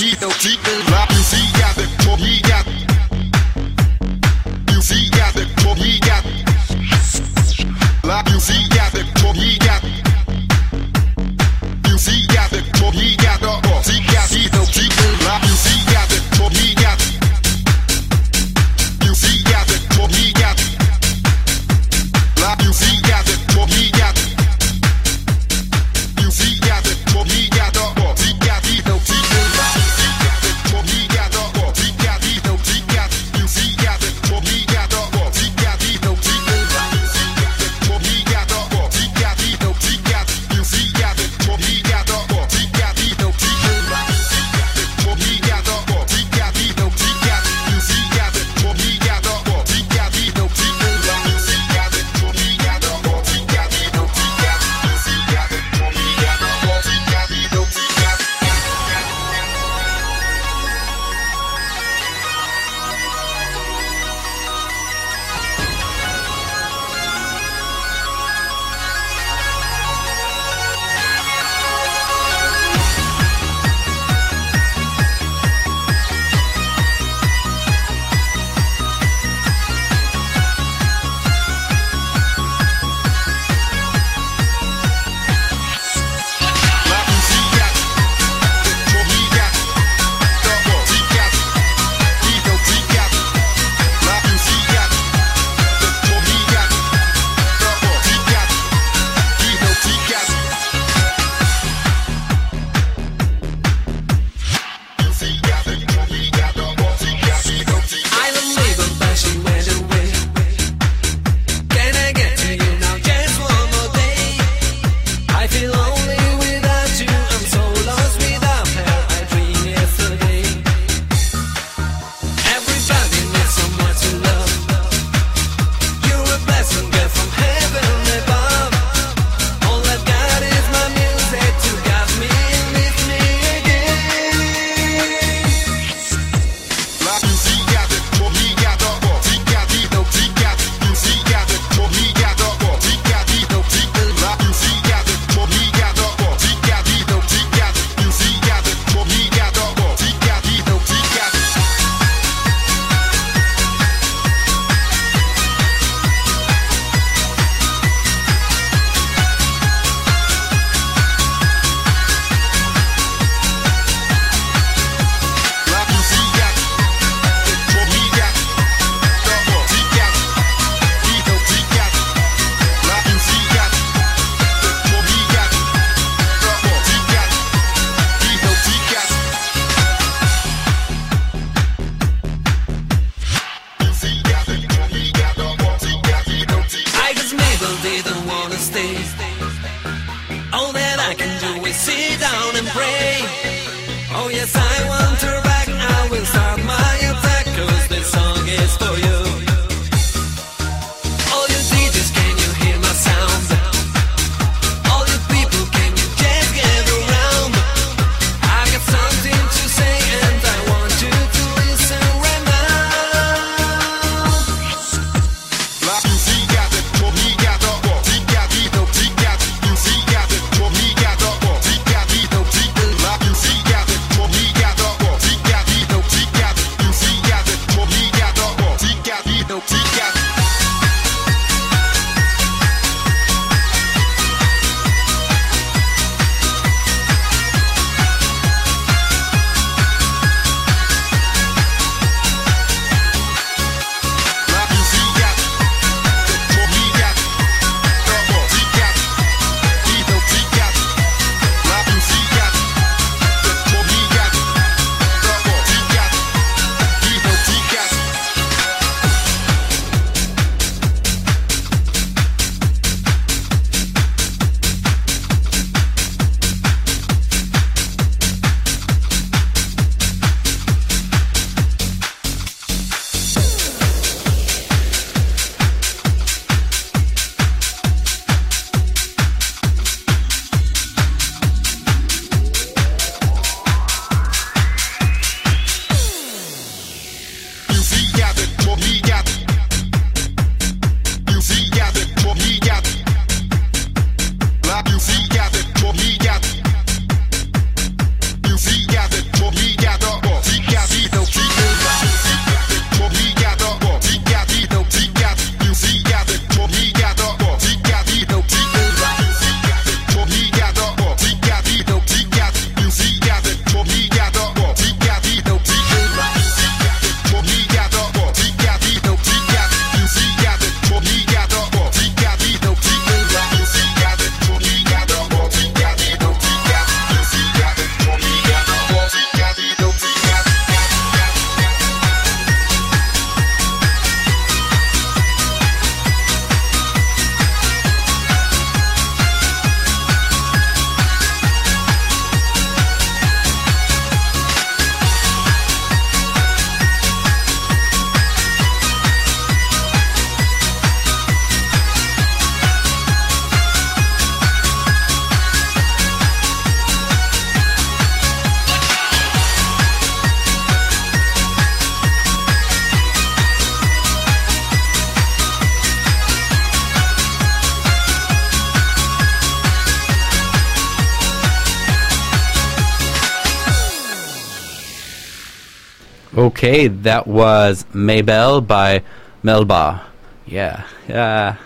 Fica, fica. Okay, that was Maybell by Melba. Yeah, yeah.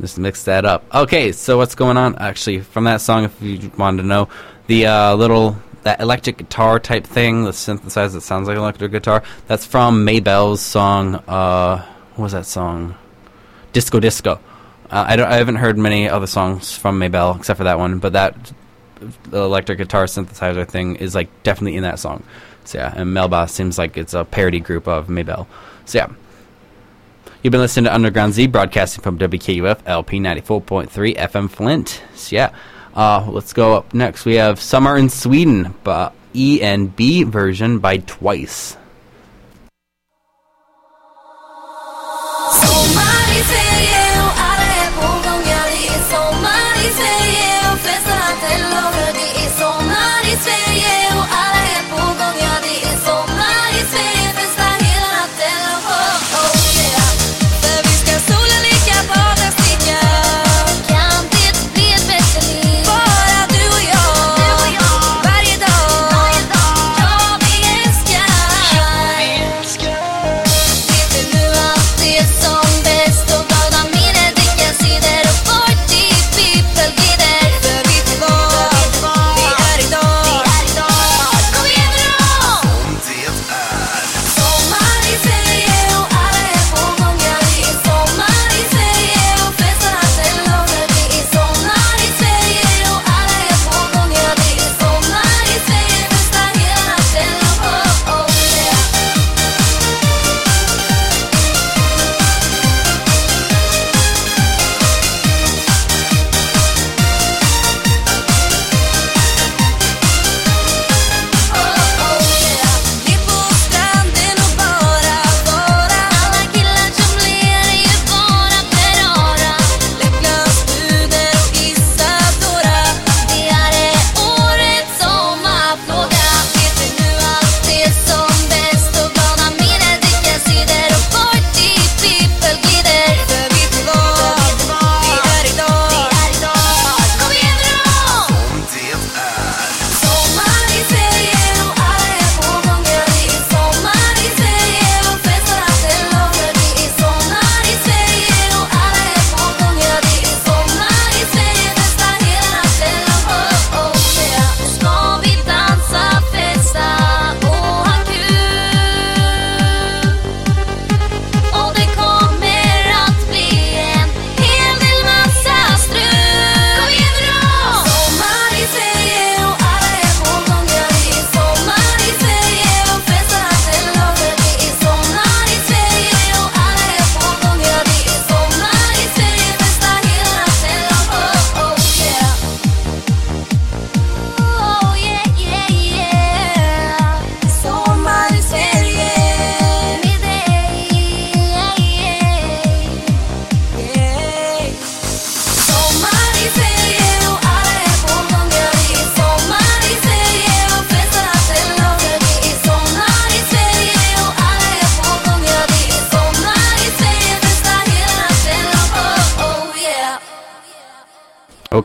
Just mix that up. Okay, so what's going on? Actually, from that song, if you wanted to know, the uh, little that electric guitar type thing, the synthesizer that sounds like an electric guitar, that's from Maybell's song. Uh, what was that song? Disco Disco. Uh, I, I haven't heard many other songs from Maybell except for that one, but that electric guitar synthesizer thing is like definitely in that song. So yeah, and Melba seems like it's a parody group of Maybell. So yeah. You've been listening to Underground Z broadcasting from WKUF LP 94.3 FM Flint. So yeah. Uh, let's go up next. We have Summer in Sweden, but E and B version by Twice. Somebody say yeah.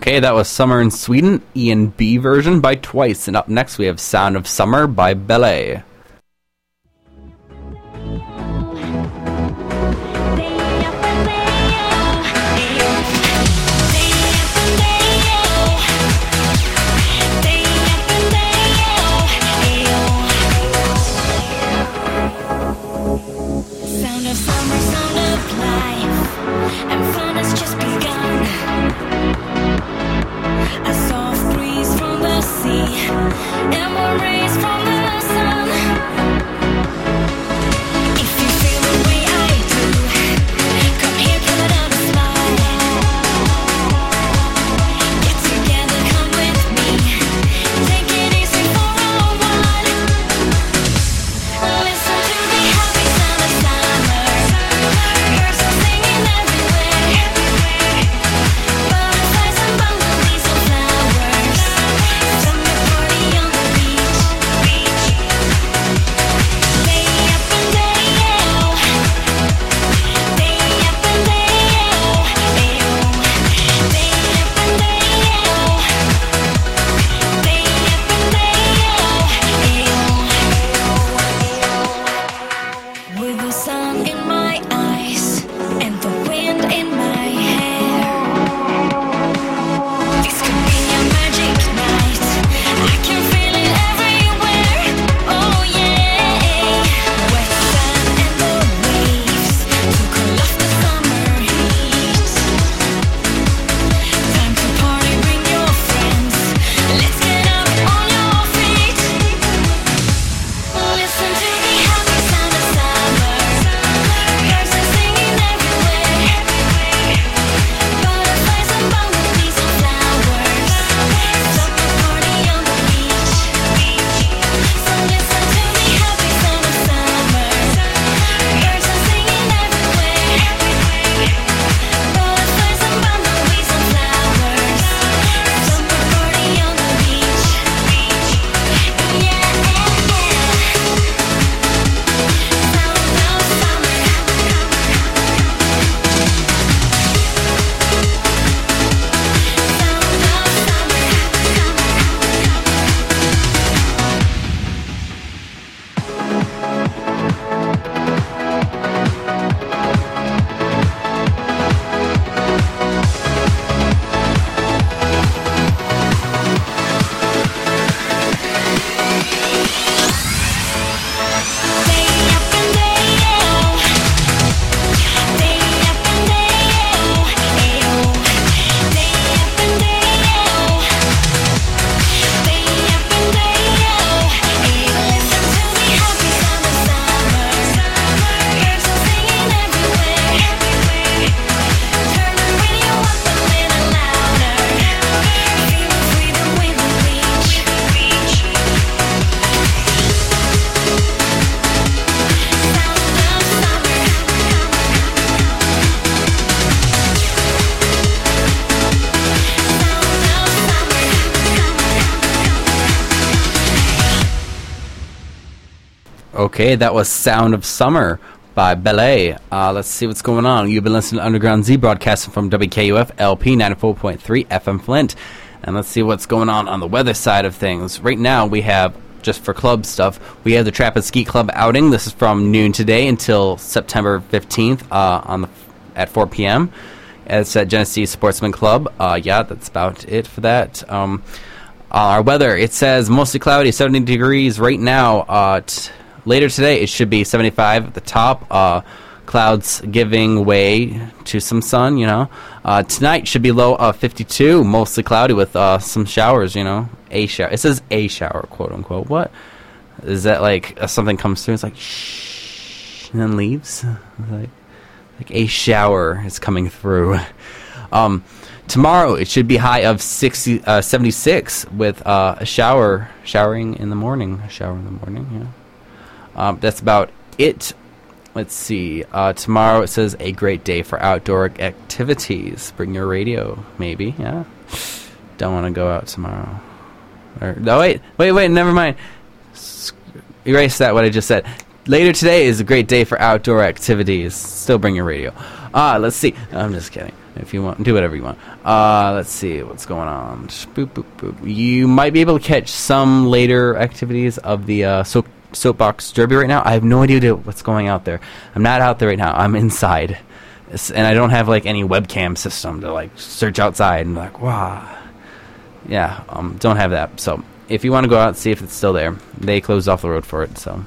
Okay, that was Summer in Sweden, E and B version by Twice, and up next we have Sound of Summer by Belay. Okay, that was Sound of Summer by Belay. Uh, let's see what's going on. You've been listening to Underground Z broadcasting from WKUF LP 94.3 FM Flint. And let's see what's going on on the weather side of things. Right now, we have, just for club stuff, we have the Trappist Ski Club outing. This is from noon today until September 15th uh, on the at 4 p.m. It's at Genesee Sportsman Club. Uh, yeah, that's about it for that. Um, uh, our weather, it says mostly cloudy, 70 degrees right now. Uh, t- later today, it should be 75 at the top. Uh, clouds giving way to some sun, you know. Uh, tonight should be low of 52, mostly cloudy with uh, some showers, you know. A shower. It says a shower, quote unquote. What? Is that like uh, something comes through? It's like shh, and then leaves? Like, like a shower is coming through. Um, tomorrow it should be high of 60, uh, 76 with uh, a shower, showering in the morning. A shower in the morning, yeah. Um, that's about it. Let's see. Uh, tomorrow it says a great day for outdoor activities. Bring your radio, maybe. Yeah. Don't want to go out tomorrow. Or, no, wait, wait, wait. Never mind. Erase that. What I just said. Later today is a great day for outdoor activities. Still bring your radio. Ah, let's see. I'm just kidding. If you want, do whatever you want. Uh, let's see what's going on. Boop, boop, boop. You might be able to catch some later activities of the uh, soap, soapbox derby right now. I have no idea what's going out there. I'm not out there right now. I'm inside, and I don't have like any webcam system to like search outside and like, wow. Yeah, um, don't have that. So if you want to go out and see if it's still there, they closed off the road for it. So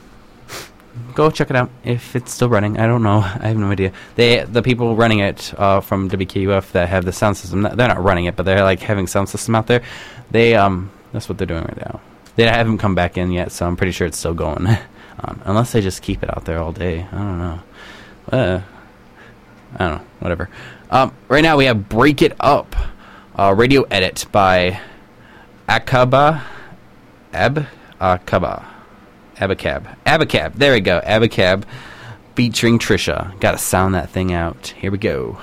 go check it out if it's still running. I don't know. I have no idea. They the people running it uh, from WKUF that have the sound system. They're not running it, but they're like having sound system out there. They um that's what they're doing right now. They haven't come back in yet, so I'm pretty sure it's still going. um, unless they just keep it out there all day. I don't know. Uh, I don't know. Whatever. Um, right now we have "Break It Up," uh, radio edit by Akaba Ab Akaba. Abacab. Abacab. There we go. Abacab featuring Trisha. Gotta sound that thing out. Here we go.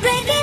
break it.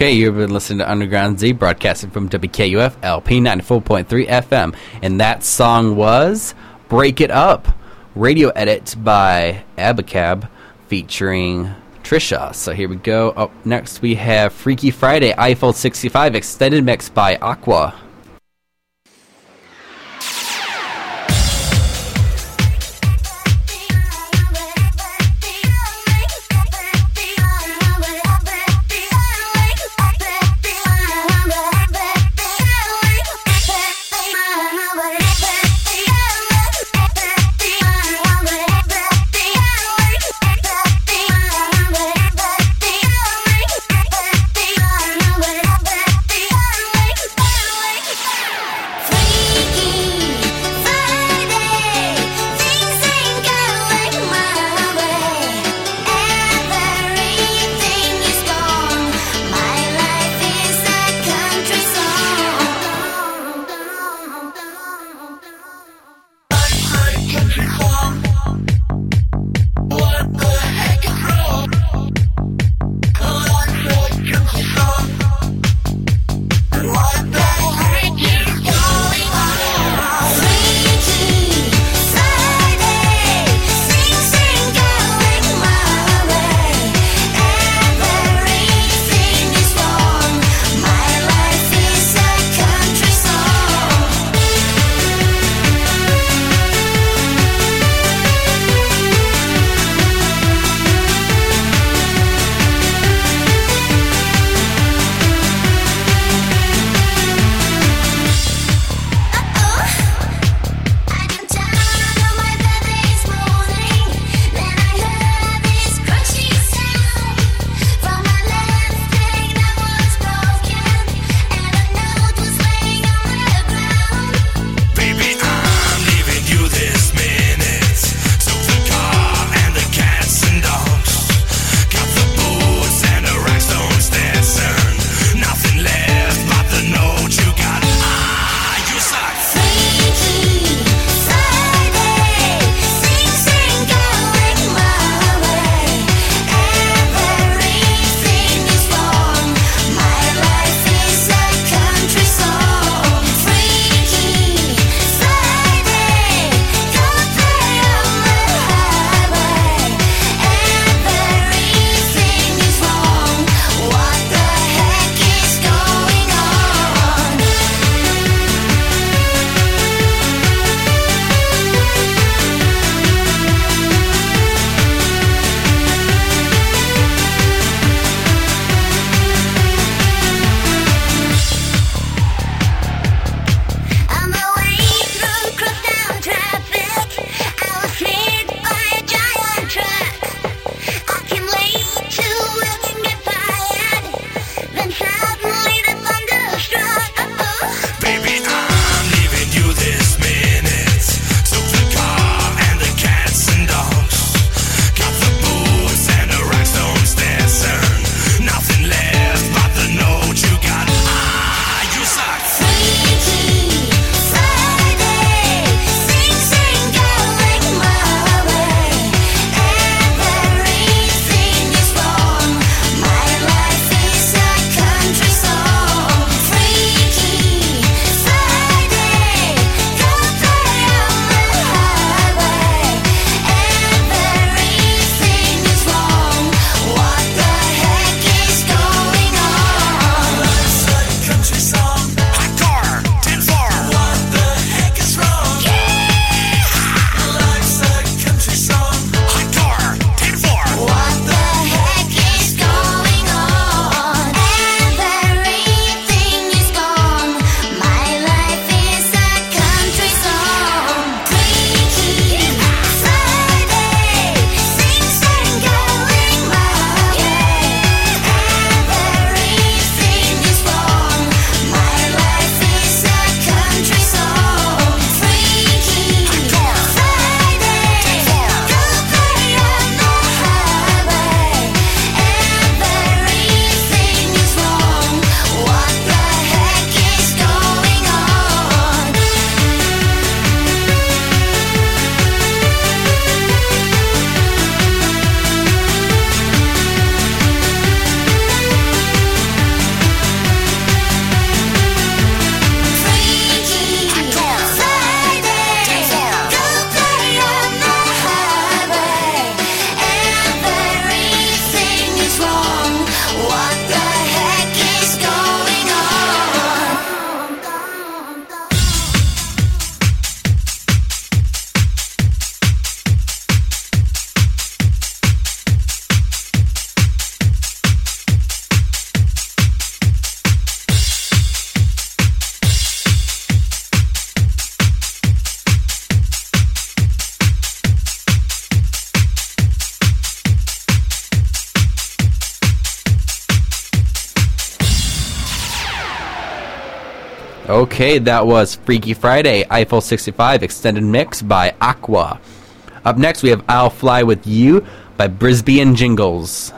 Okay, you've been listening to Underground Z broadcasting from WKUF LP 94.3 FM. And that song was Break It Up, radio edit by Abacab featuring Trisha. So here we go. Up next, we have Freaky Friday Eiffel 65 extended mix by Aqua. Okay, that was Freaky Friday, Eiffel 65 extended mix by Aqua. Up next, we have I'll Fly With You by Brisby and Jingles.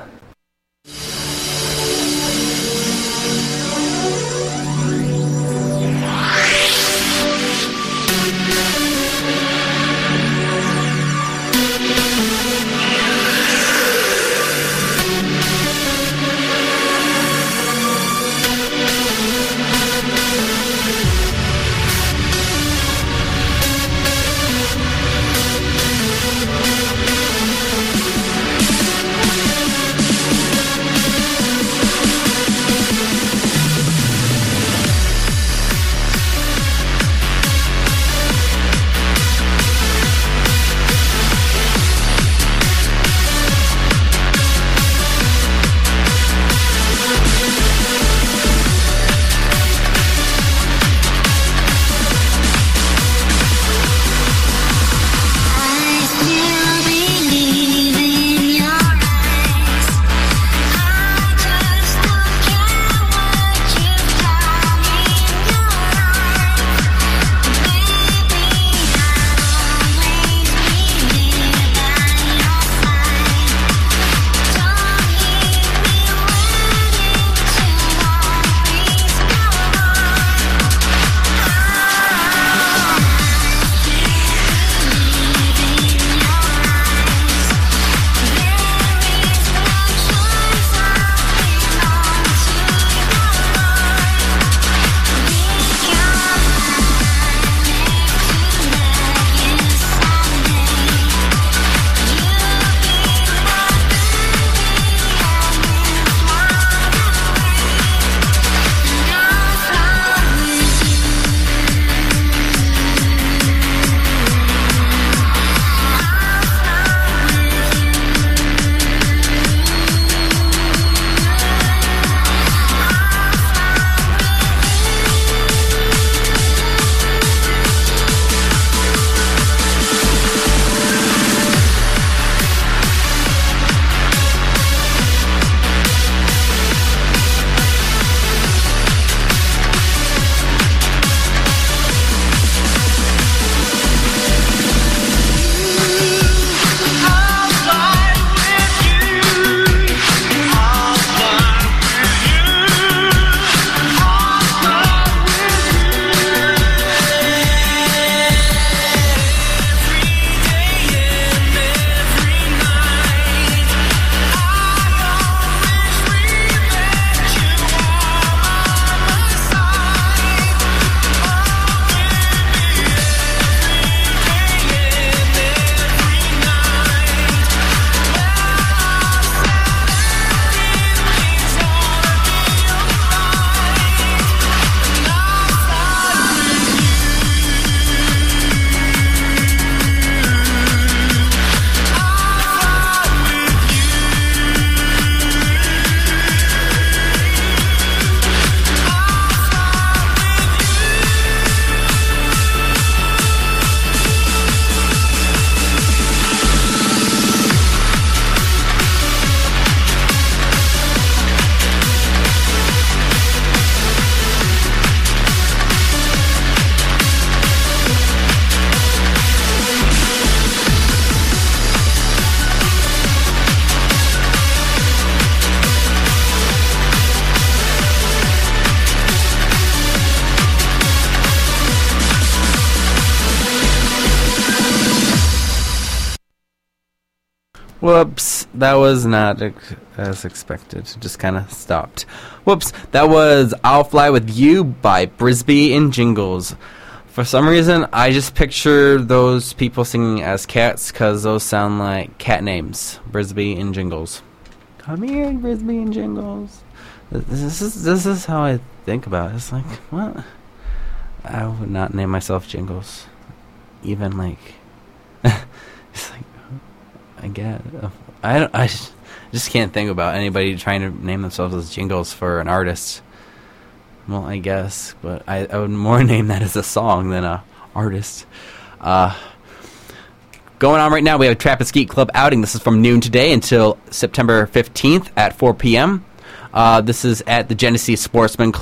Whoops, that was not ex- as expected. Just kind of stopped. Whoops, that was I'll Fly With You by Brisby and Jingles. For some reason, I just picture those people singing as cats because those sound like cat names. Brisby and Jingles. Come here, Brisby and Jingles. This is this is how I think about it. It's like what? I would not name myself Jingles. Even like, it's like I get. I don't. I just, can't think about anybody trying to name themselves as Jingles for an artist. Well, I guess, but I, I would more name that as a song than a artist. Uh, going on right now, we have Trappist Geek Club outing. This is from noon today until September 15th at 4 p.m. Uh, this is at the Genesee Sportsman Club.